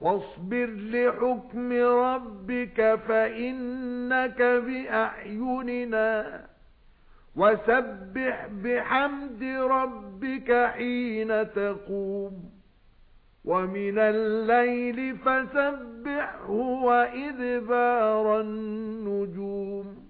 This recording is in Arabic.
وَاصْبِرْ لِحُكْمِ رَبِّكَ فَإِنَّكَ بِأَعْيُنِنَا وَسَبِّحْ بِحَمْدِ رَبِّكَ حِينَ تَقُومُ وَمِنَ اللَّيْلِ فَسَبِّحْهُ وَإِدْبَارَ النُّجُومِ